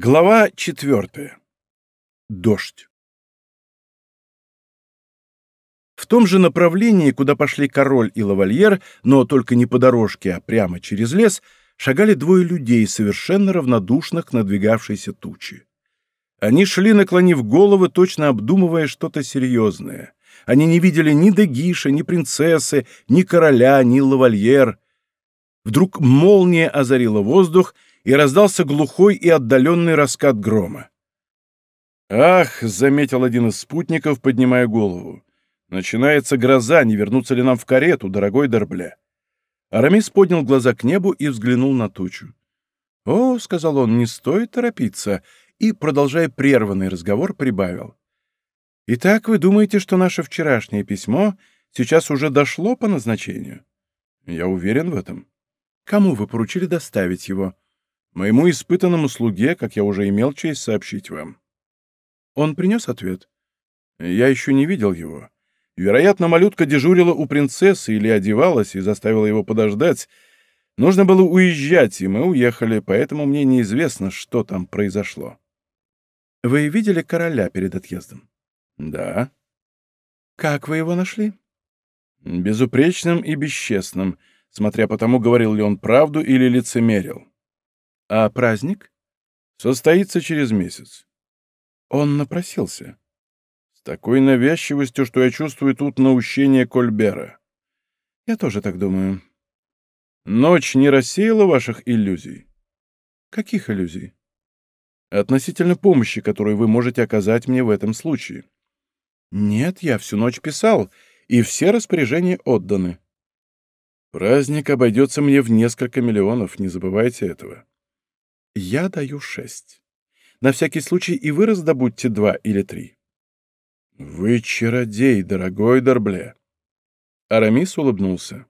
Глава четвертая. Дождь. В том же направлении, куда пошли король и лавальер, но только не по дорожке, а прямо через лес, шагали двое людей, совершенно равнодушных к надвигавшейся тучи. Они шли, наклонив головы, точно обдумывая что-то серьезное. Они не видели ни Дегиша, ни принцессы, ни короля, ни лавальер. Вдруг молния озарила воздух, и раздался глухой и отдаленный раскат грома. «Ах!» — заметил один из спутников, поднимая голову. «Начинается гроза, не вернуться ли нам в карету, дорогой Дорбля?» Арамис поднял глаза к небу и взглянул на тучу. «О!» — сказал он, — «не стоит торопиться», и, продолжая прерванный разговор, прибавил. «Итак, вы думаете, что наше вчерашнее письмо сейчас уже дошло по назначению?» «Я уверен в этом». «Кому вы поручили доставить его?» Моему испытанному слуге, как я уже имел честь сообщить вам. Он принес ответ. Я еще не видел его. Вероятно, малютка дежурила у принцессы или одевалась и заставила его подождать. Нужно было уезжать, и мы уехали, поэтому мне неизвестно, что там произошло. Вы видели короля перед отъездом? Да. Как вы его нашли? Безупречным и бесчестным, смотря по тому, говорил ли он правду или лицемерил. А праздник? Состоится через месяц. Он напросился. С такой навязчивостью, что я чувствую тут наущение Кольбера. Я тоже так думаю. Ночь не рассеяла ваших иллюзий? Каких иллюзий? Относительно помощи, которую вы можете оказать мне в этом случае. Нет, я всю ночь писал, и все распоряжения отданы. Праздник обойдется мне в несколько миллионов, не забывайте этого. Я даю шесть. На всякий случай и вы раздобудьте два или три. Вы чародей, дорогой Дорбле. Арамис улыбнулся.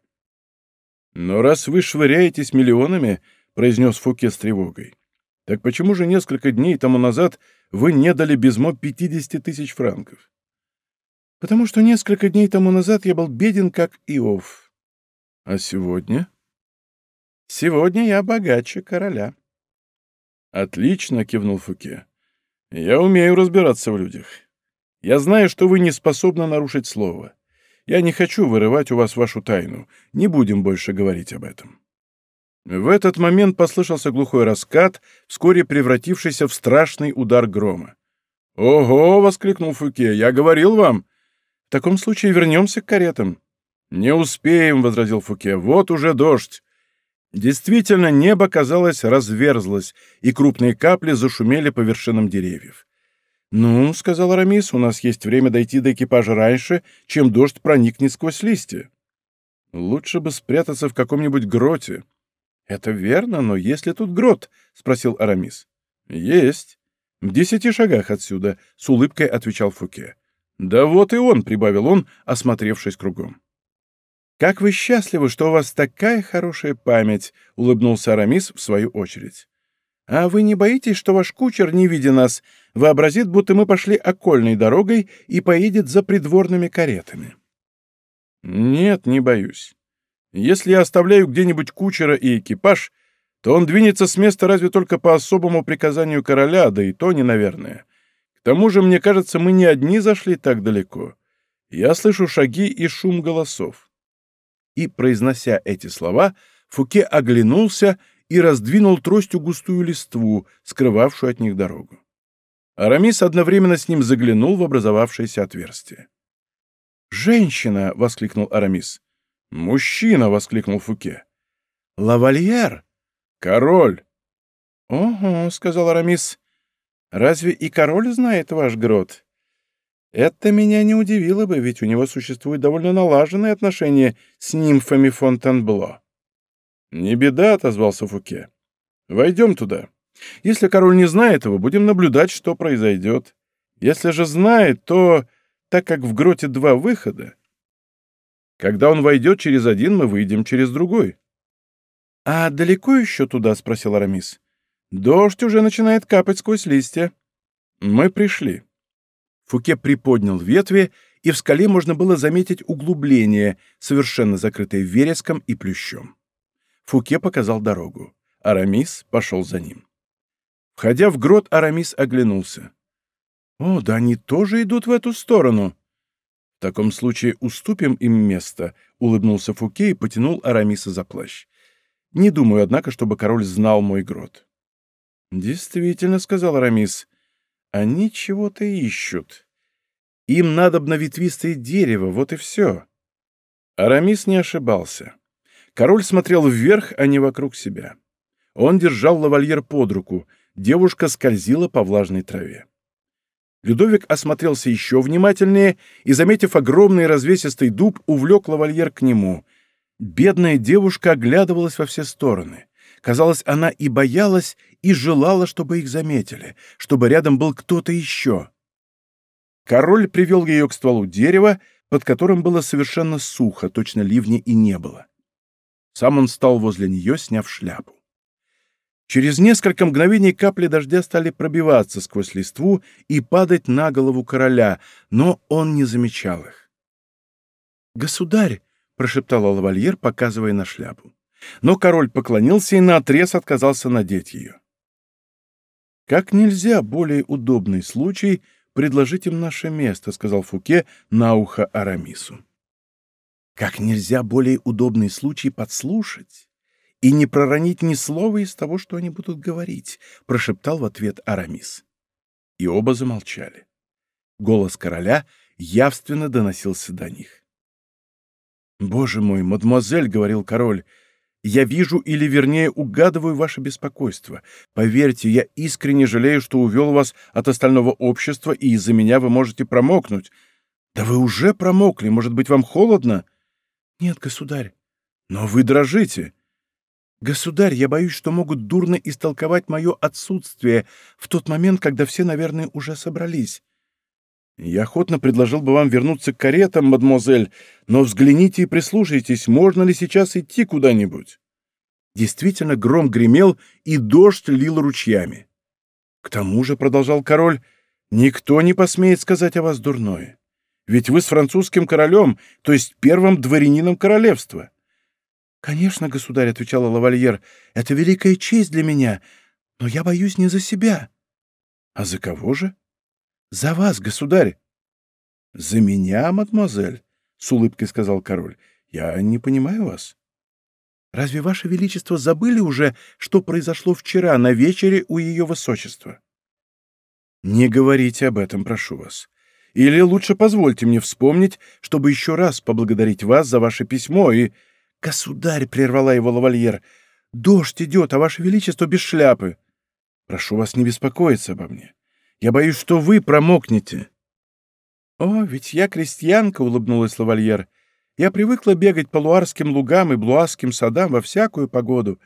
Но раз вы швыряетесь миллионами, произнес Фуке с тревогой, так почему же несколько дней тому назад вы не дали Безмо 50 тысяч франков? Потому что несколько дней тому назад я был беден, как Иов. А сегодня? Сегодня я богаче короля. «Отлично», — кивнул Фуке. «Я умею разбираться в людях. Я знаю, что вы не способны нарушить слово. Я не хочу вырывать у вас вашу тайну. Не будем больше говорить об этом». В этот момент послышался глухой раскат, вскоре превратившийся в страшный удар грома. «Ого!» — воскликнул Фуке. «Я говорил вам!» «В таком случае вернемся к каретам». «Не успеем», — возразил Фуке. «Вот уже дождь. Действительно, небо, казалось, разверзлось, и крупные капли зашумели по вершинам деревьев. «Ну, — сказал Арамис, — у нас есть время дойти до экипажа раньше, чем дождь проникнет сквозь листья. Лучше бы спрятаться в каком-нибудь гроте». «Это верно, но есть ли тут грот?» — спросил Арамис. «Есть. В десяти шагах отсюда», — с улыбкой отвечал Фуке. «Да вот и он», — прибавил он, осмотревшись кругом. «Как вы счастливы, что у вас такая хорошая память!» — улыбнулся Арамис в свою очередь. «А вы не боитесь, что ваш кучер, не видя нас, вообразит, будто мы пошли окольной дорогой и поедет за придворными каретами?» «Нет, не боюсь. Если я оставляю где-нибудь кучера и экипаж, то он двинется с места разве только по особому приказанию короля, да и то не наверное. К тому же, мне кажется, мы не одни зашли так далеко. Я слышу шаги и шум голосов и, произнося эти слова, Фуке оглянулся и раздвинул тростью густую листву, скрывавшую от них дорогу. Арамис одновременно с ним заглянул в образовавшееся отверстие. «Женщина!» — воскликнул Арамис. «Мужчина!» — воскликнул Фуке. «Лавальер!» «Король!» «Ого!» — сказал Арамис. «Разве и король знает ваш грот?» Это меня не удивило бы, ведь у него существуют довольно налаженные отношения с нимфами Фонтенбло. «Не беда», — отозвался Фуке. «Войдем туда. Если король не знает его, будем наблюдать, что произойдет. Если же знает, то, так как в гроте два выхода, когда он войдет через один, мы выйдем через другой». «А далеко еще туда?» — спросил Арамис. «Дождь уже начинает капать сквозь листья». «Мы пришли». Фуке приподнял ветви, и в скале можно было заметить углубление, совершенно закрытое вереском и плющом. Фуке показал дорогу. Арамис пошел за ним. Входя в грот, Арамис оглянулся. «О, да они тоже идут в эту сторону!» «В таком случае уступим им место», — улыбнулся Фуке и потянул Арамиса за плащ. «Не думаю, однако, чтобы король знал мой грот». «Действительно», — сказал Арамис, — «они чего-то ищут. Им надо на ветвистое дерево, вот и все». Арамис не ошибался. Король смотрел вверх, а не вокруг себя. Он держал лавальер под руку, девушка скользила по влажной траве. Людовик осмотрелся еще внимательнее и, заметив огромный развесистый дуб, увлек лавальер к нему. Бедная девушка оглядывалась во все стороны. Казалось, она и боялась, и желала, чтобы их заметили, чтобы рядом был кто-то еще. Король привел ее к стволу дерева, под которым было совершенно сухо, точно ливня и не было. Сам он стал возле нее, сняв шляпу. Через несколько мгновений капли дождя стали пробиваться сквозь листву и падать на голову короля, но он не замечал их. «Государь!» — прошептала лавальер, показывая на шляпу. Но король поклонился и наотрез отказался надеть ее. «Как нельзя более удобный случай предложить им наше место», — сказал Фуке на ухо Арамису. «Как нельзя более удобный случай подслушать и не проронить ни слова из того, что они будут говорить», — прошептал в ответ Арамис. И оба замолчали. Голос короля явственно доносился до них. «Боже мой, мадемуазель», — говорил король, — «я вижу или, вернее, угадываю ваше беспокойство. Поверьте, я искренне жалею, что увел вас от остального общества, и из-за меня вы можете промокнуть. Да вы уже промокли, может быть, вам холодно?» «Нет, государь». «Но вы дрожите. «Государь, я боюсь, что могут дурно истолковать мое отсутствие в тот момент, когда все, наверное, уже собрались». «Я охотно предложил бы вам вернуться к каретам, мадемуазель, но взгляните и прислушайтесь, можно ли сейчас идти куда-нибудь». Действительно, гром гремел, и дождь лил ручьями. «К тому же», — продолжал король, — «никто не посмеет сказать о вас дурное. Ведь вы с французским королем, то есть первым дворянином королевства». «Конечно, государь», — отвечала лавальер, — «это великая честь для меня, но я боюсь не за себя». «А за кого же?» «За вас, государь». «За меня, мадемуазель?» — с улыбкой сказал король. «Я не понимаю вас». «Разве ваше величество забыли уже, что произошло вчера на вечере у ее высочества?» «Не говорите об этом, прошу вас. Или лучше позвольте мне вспомнить, чтобы еще раз поблагодарить вас за ваше письмо и...» «Государь!» — прервала его лавальер. «Дождь идет, а ваше величество без шляпы!» «Прошу вас не беспокоиться обо мне. Я боюсь, что вы промокнете». «О, ведь я крестьянка!» — улыбнулась лавальер. «Я привыкла бегать по луарским лугам и блуасским садам во всякую погоду.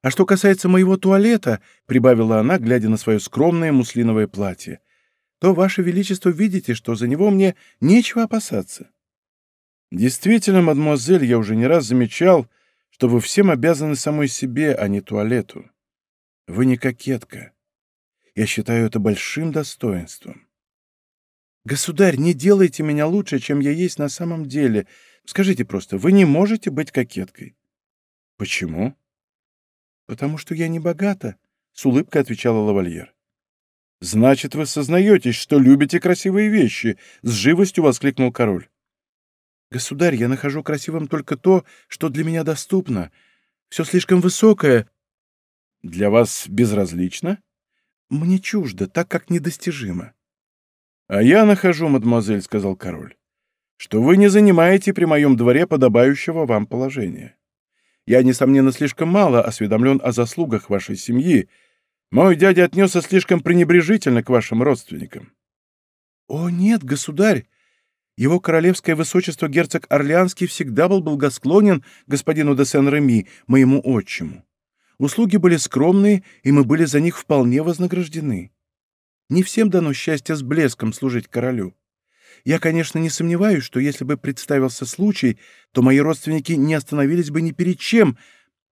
А что касается моего туалета, — прибавила она, глядя на свое скромное муслиновое платье, — то, ваше величество, видите, что за него мне нечего опасаться». Действительно, мадемуазель, я уже не раз замечал, что вы всем обязаны самой себе, а не туалету. Вы не кокетка. Я считаю это большим достоинством. Государь, не делайте меня лучше, чем я есть на самом деле. Скажите просто, вы не можете быть кокеткой. Почему? Потому что я не богата, — с улыбкой отвечала лавальер. «Значит, вы сознаетесь, что любите красивые вещи!» — с живостью воскликнул король. «Государь, я нахожу красивым только то, что для меня доступно. Все слишком высокое». «Для вас безразлично?» «Мне чуждо, так как недостижимо». «А я нахожу, мадемуазель», — сказал король, «что вы не занимаете при моем дворе подобающего вам положения. Я, несомненно, слишком мало осведомлен о заслугах вашей семьи. Мой дядя отнесся слишком пренебрежительно к вашим родственникам». «О, нет, государь!» Его королевское высочество герцог Орлеанский всегда был благосклонен господину де Сен-Реми, моему отчиму. Услуги были скромные, и мы были за них вполне вознаграждены. Не всем дано счастье с блеском служить королю. Я, конечно, не сомневаюсь, что если бы представился случай, то мои родственники не остановились бы ни перед чем,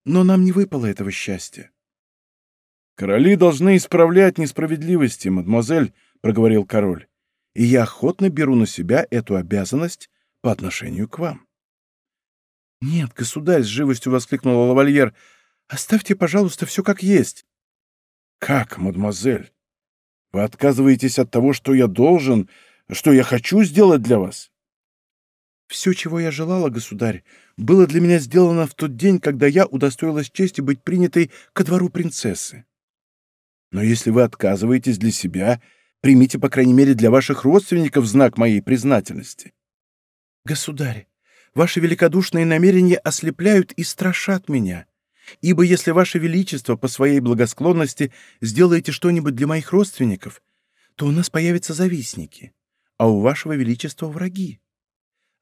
но нам не выпало этого счастья. «Короли должны исправлять несправедливости, мадемуазель», — проговорил король и я охотно беру на себя эту обязанность по отношению к вам. «Нет, государь!» — с живостью воскликнула лавальер. «Оставьте, пожалуйста, все как есть». «Как, мадемуазель? Вы отказываетесь от того, что я должен, что я хочу сделать для вас?» «Все, чего я желала, государь, было для меня сделано в тот день, когда я удостоилась чести быть принятой ко двору принцессы. Но если вы отказываетесь для себя, примите, по крайней мере, для ваших родственников знак моей признательности». «Государь, ваши великодушные намерения ослепляют и страшат меня. Ибо если ваше величество по своей благосклонности сделаете что-нибудь для моих родственников, то у нас появятся завистники, а у вашего величества враги.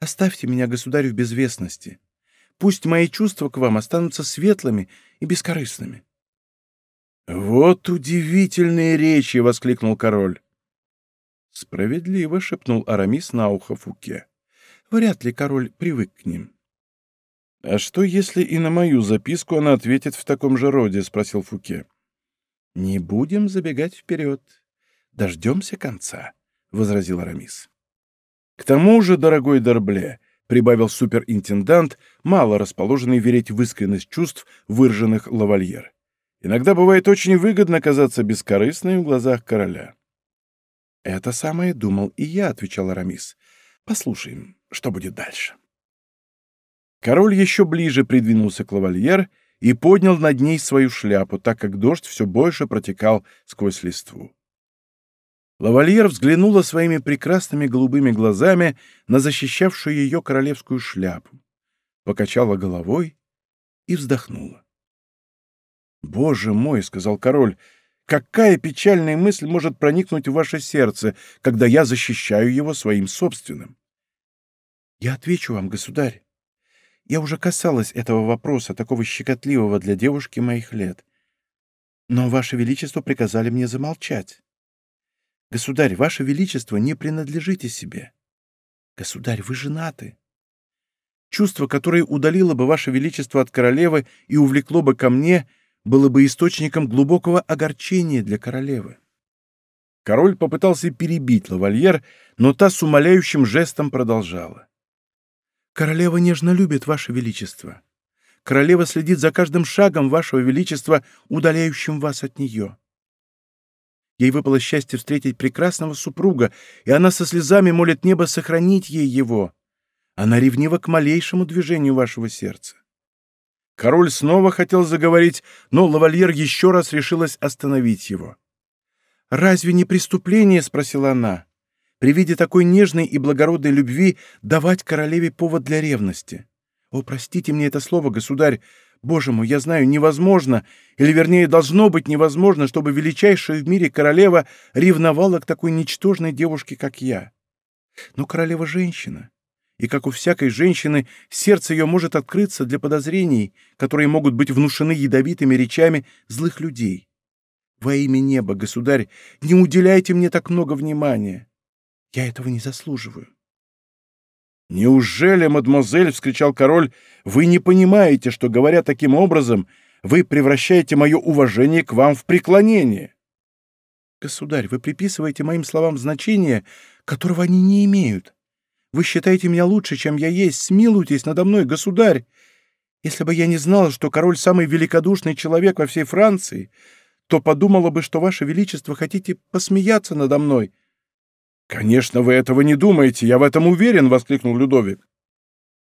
Оставьте меня, государь, в безвестности. Пусть мои чувства к вам останутся светлыми и бескорыстными». «Вот удивительные речи!» — воскликнул король. «Справедливо», — шепнул Арамис на ухо Фуке. «Вряд ли король привык к ним». «А что, если и на мою записку она ответит в таком же роде?» — спросил Фуке. «Не будем забегать вперед. Дождемся конца», — возразил Арамис. «К тому же, дорогой Дорбле», — прибавил суперинтендант, мало расположенный верить в искренность чувств, выраженных лавальер. «Иногда бывает очень выгодно казаться бескорыстной в глазах короля». «Это самое думал и я», — отвечал Арамис. «Послушаем, что будет дальше». Король еще ближе придвинулся к лавальер и поднял над ней свою шляпу, так как дождь все больше протекал сквозь листву. Лавальер взглянула своими прекрасными голубыми глазами на защищавшую ее королевскую шляпу, покачала головой и вздохнула. «Боже мой!» — сказал король. «Какая печальная мысль может проникнуть в ваше сердце, когда я защищаю его своим собственным?» «Я отвечу вам, государь. Я уже касалась этого вопроса, такого щекотливого для девушки моих лет. Но Ваше Величество приказали мне замолчать. Государь, Ваше Величество, не принадлежите себе. Государь, вы женаты. Чувство, которое удалило бы Ваше Величество от королевы и увлекло бы ко мне, было бы источником глубокого огорчения для королевы. Король попытался перебить лавальер, но та с умоляющим жестом продолжала. Королева нежно любит Ваше Величество. Королева следит за каждым шагом Вашего Величества, удаляющим вас от нее. Ей выпало счастье встретить прекрасного супруга, и она со слезами молит небо сохранить ей его. Она ревнива к малейшему движению вашего сердца. Король снова хотел заговорить, но лавальер еще раз решилась остановить его. «Разве не преступление?» — спросила она при виде такой нежной и благородной любви давать королеве повод для ревности. О, простите мне это слово, государь, Боже мой, я знаю, невозможно, или вернее должно быть невозможно, чтобы величайшая в мире королева ревновала к такой ничтожной девушке, как я. Но королева — женщина, и, как у всякой женщины, сердце ее может открыться для подозрений, которые могут быть внушены ядовитыми речами злых людей. Во имя неба, государь, не уделяйте мне так много внимания. Я этого не заслуживаю. «Неужели, мадемуазель, — вскричал король, — вы не понимаете, что, говоря таким образом, вы превращаете мое уважение к вам в преклонение?» «Государь, вы приписываете моим словам значение, которого они не имеют. Вы считаете меня лучше, чем я есть. Смилуйтесь надо мной, государь. Если бы я не знала, что король самый великодушный человек во всей Франции, то подумала бы, что ваше величество хотите посмеяться надо мной, «Конечно, вы этого не думаете, я в этом уверен!» — воскликнул Людовик.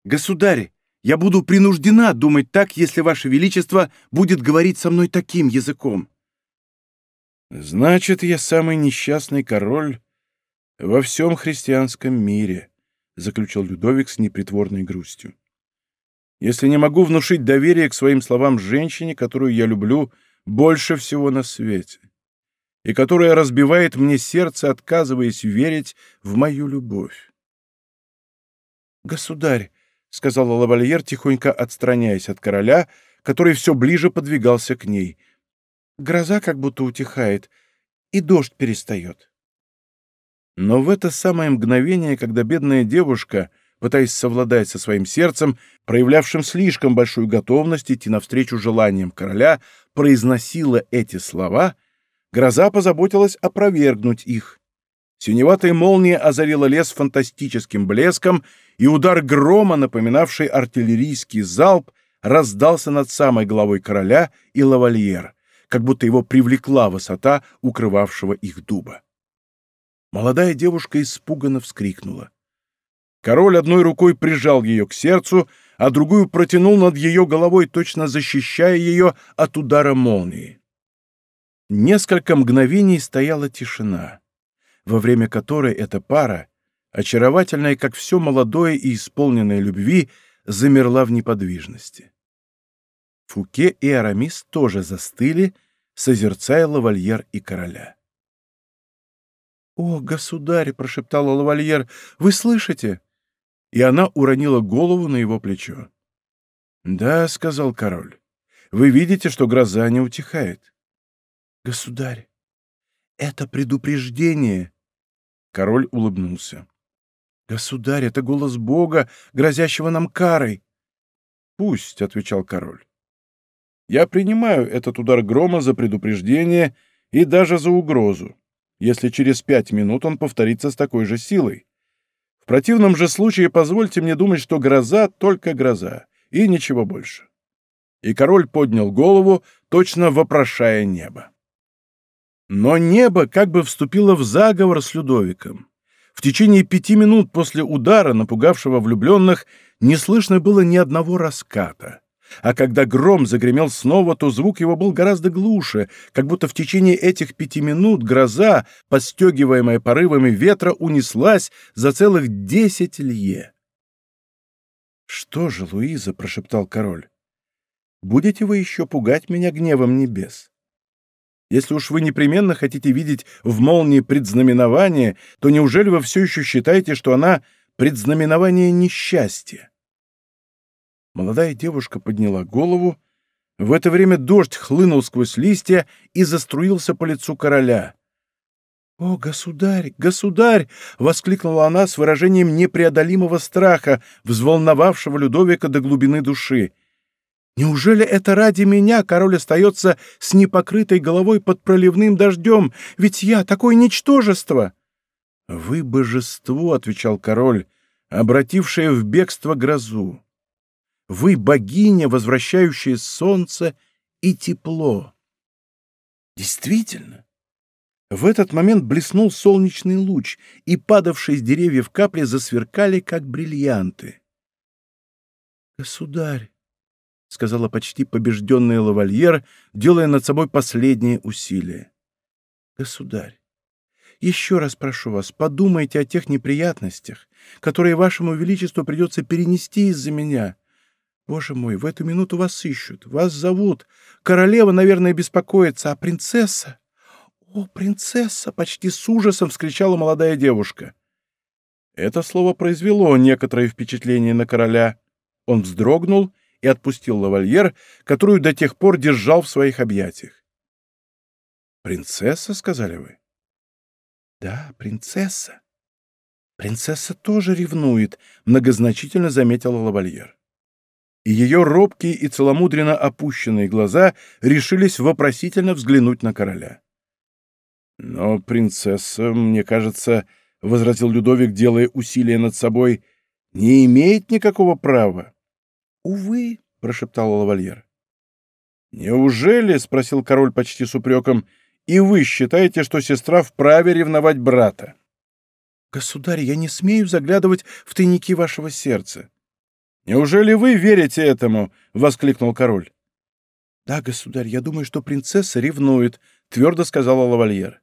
«Государь, я буду принуждена думать так, если Ваше Величество будет говорить со мной таким языком». «Значит, я самый несчастный король во всем христианском мире», — заключил Людовик с непритворной грустью. «Если не могу внушить доверие к своим словам женщине, которую я люблю больше всего на свете и которая разбивает мне сердце, отказываясь верить в мою любовь. «Государь», — сказала лавальер, тихонько отстраняясь от короля, который все ближе подвигался к ней, — «гроза как будто утихает, и дождь перестает». Но в это самое мгновение, когда бедная девушка, пытаясь совладать со своим сердцем, проявлявшим слишком большую готовность идти навстречу желаниям короля, произносила эти слова — Гроза позаботилась опровергнуть их. Синеватая молния озарила лес фантастическим блеском, и удар грома, напоминавший артиллерийский залп, раздался над самой головой короля и лавальер. как будто его привлекла высота укрывавшего их дуба. Молодая девушка испуганно вскрикнула. Король одной рукой прижал ее к сердцу, а другую протянул над ее головой, точно защищая ее от удара молнии. Несколько мгновений стояла тишина, во время которой эта пара, очаровательная, как все молодое и исполненное любви, замерла в неподвижности. Фуке и Арамис тоже застыли, созерцая лавальер и короля. «О, государь!» — прошептала лавальер. «Вы слышите?» И она уронила голову на его плечо. «Да», — сказал король, — «вы видите, что гроза не утихает». «Государь, это предупреждение!» Король улыбнулся. «Государь, это голос Бога, грозящего нам карой!» «Пусть», — отвечал король. «Я принимаю этот удар грома за предупреждение и даже за угрозу, если через пять минут он повторится с такой же силой. В противном же случае позвольте мне думать, что гроза — только гроза, и ничего больше». И король поднял голову, точно вопрошая небо. Но небо как бы вступило в заговор с Людовиком. В течение пяти минут после удара, напугавшего влюбленных, не слышно было ни одного раската. А когда гром загремел снова, то звук его был гораздо глуше, как будто в течение этих пяти минут гроза, подстегиваемая порывами ветра, унеслась за целых десять лье. «Что же, Луиза?» — прошептал король. «Будете вы еще пугать меня гневом небес?» Если уж вы непременно хотите видеть в молнии предзнаменование, то неужели вы все еще считаете, что она предзнаменование несчастья? Молодая девушка подняла голову. В это время дождь хлынул сквозь листья и заструился по лицу короля. «О, государь, государь!» — воскликнула она с выражением непреодолимого страха, взволновавшего Людовика до глубины души. Неужели это ради меня король остается с непокрытой головой под проливным дождем? Ведь я такое ничтожество!» «Вы божество», — отвечал король, обратившее в бегство грозу. «Вы богиня, возвращающая солнце и тепло». Действительно, в этот момент блеснул солнечный луч, и падавшие с деревьев капли засверкали, как бриллианты. «Государь», — сказала почти побежденная лавальер, делая над собой последние усилия. «Государь, еще раз прошу вас, подумайте о тех неприятностях, которые вашему величеству придется перенести из-за меня. Боже мой, в эту минуту вас ищут, вас зовут. Королева, наверное, беспокоится, а принцесса... «О, принцесса!» — почти с ужасом вскричала молодая девушка. Это слово произвело некоторое впечатление на короля. Он вздрогнул и отпустил лавальер, которую до тех пор держал в своих объятиях. «Принцесса, — сказали вы?» «Да, принцесса. Принцесса тоже ревнует», — многозначительно заметила лавальер. И ее робкие и целомудренно опущенные глаза решились вопросительно взглянуть на короля. «Но принцесса, мне кажется, — возразил Людовик, делая усилия над собой, — не имеет никакого права. «Увы», — прошептал лавальер. «Неужели?» — спросил король почти с упреком. «И вы считаете, что сестра вправе ревновать брата?» «Государь, я не смею заглядывать в тайники вашего сердца». «Неужели вы верите этому?» — воскликнул король. «Да, государь, я думаю, что принцесса ревнует», — твердо сказала лавальер.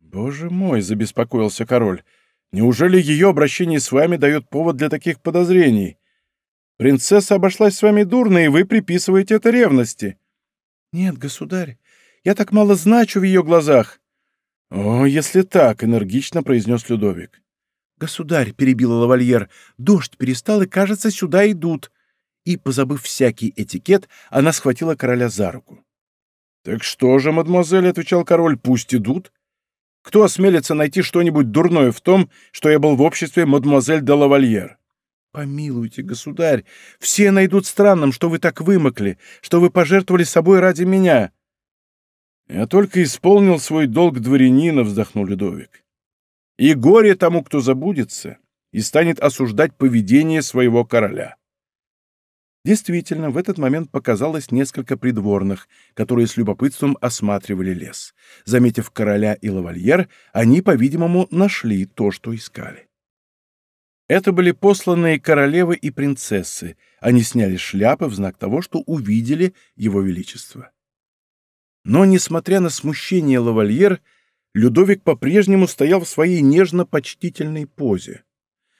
«Боже мой!» — забеспокоился король. «Неужели ее обращение с вами дает повод для таких подозрений? Принцесса обошлась с вами дурно, и вы приписываете это ревности». «Нет, государь, я так мало значу в ее глазах». «О, если так», — энергично произнес Людовик. «Государь», — перебила лавальер, — «дождь перестал, и, кажется, сюда идут». И, позабыв всякий этикет, она схватила короля за руку. «Так что же, мадемуазель», — отвечал король, — «пусть идут. Кто осмелится найти что-нибудь дурное в том, что я был в обществе мадемуазель де лавальер?» «Помилуйте, государь, все найдут странным, что вы так вымокли, что вы пожертвовали собой ради меня». «Я только исполнил свой долг дворянина», — вздохнул Людовик. «И горе тому, кто забудется и станет осуждать поведение своего короля». Действительно, в этот момент показалось несколько придворных, которые с любопытством осматривали лес. Заметив короля и лавальер, они, по-видимому, нашли то, что искали. Это были посланные королевы и принцессы. Они сняли шляпы в знак того, что увидели его величество. Но, несмотря на смущение лавальер, Людовик по-прежнему стоял в своей нежно-почтительной позе.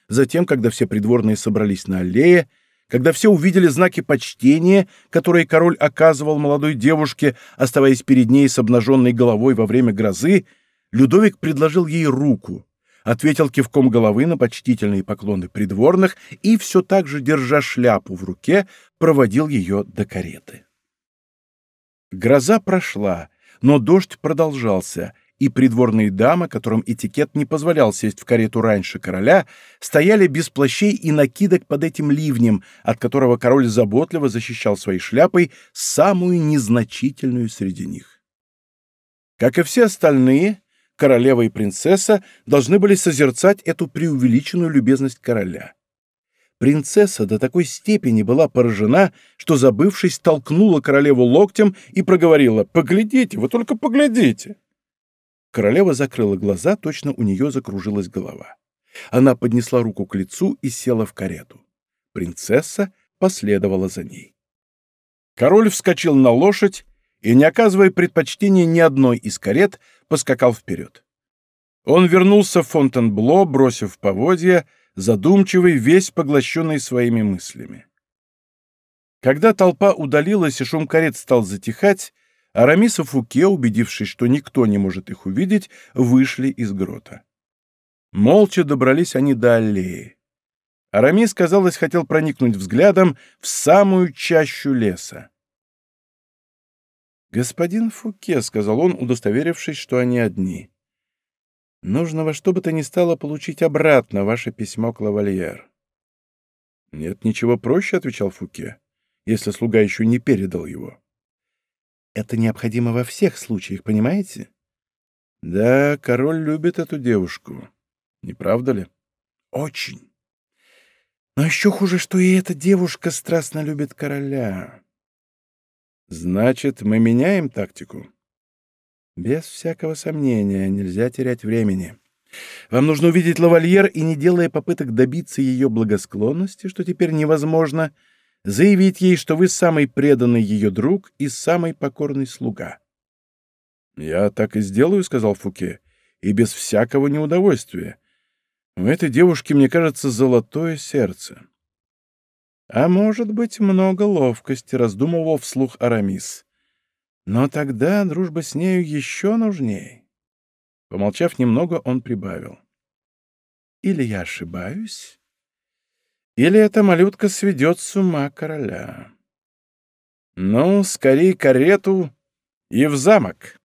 Затем, когда все придворные собрались на аллее, когда все увидели знаки почтения, которые король оказывал молодой девушке, оставаясь перед ней с обнаженной головой во время грозы, Людовик предложил ей руку, ответил кивком головы на почтительные поклоны придворных и, все так же, держа шляпу в руке, проводил ее до кареты. Гроза прошла, но дождь продолжался, и придворные дамы, которым этикет не позволял сесть в карету раньше короля, стояли без плащей и накидок под этим ливнем, от которого король заботливо защищал своей шляпой самую незначительную среди них. Как и все остальные, королева и принцесса должны были созерцать эту преувеличенную любезность короля. Принцесса до такой степени была поражена, что, забывшись, толкнула королеву локтем и проговорила «Поглядите, вы только поглядите!» Королева закрыла глаза, точно у нее закружилась голова. Она поднесла руку к лицу и села в карету. Принцесса последовала за ней. Король вскочил на лошадь и, не оказывая предпочтения ни одной из карет, поскакал вперед. Он вернулся в Фонтенбло, бросив поводья, задумчивый, весь поглощенный своими мыслями. Когда толпа удалилась и шум карет стал затихать, Арамис и Фуке, убедившись, что никто не может их увидеть, вышли из грота. Молча добрались они до аллеи. Арамис, казалось, хотел проникнуть взглядом в самую чащу леса. «Господин Фуке», — сказал он, удостоверившись, что они одни, — «нужно во что бы то ни стало получить обратно ваше письмо к лавальер». «Нет ничего проще», — отвечал Фуке, — «если слуга еще не передал его». Это необходимо во всех случаях, понимаете? Да, король любит эту девушку. Не правда ли? Очень. Но еще хуже, что и эта девушка страстно любит короля. Значит, мы меняем тактику? Без всякого сомнения, нельзя терять времени. Вам нужно увидеть лавальер и, не делая попыток добиться ее благосклонности, что теперь невозможно, — заявить ей, что вы самый преданный ее друг и самый покорный слуга. «Я так и сделаю», — сказал Фуке, — «и без всякого неудовольствия. У этой девушки, мне кажется, золотое сердце». «А может быть, много ловкости», — раздумывал вслух Арамис. «Но тогда дружба с нею еще нужней». Помолчав немного, он прибавил. «Или я ошибаюсь?» Или эта малютка сведет с ума короля? Ну, скорее карету и в замок.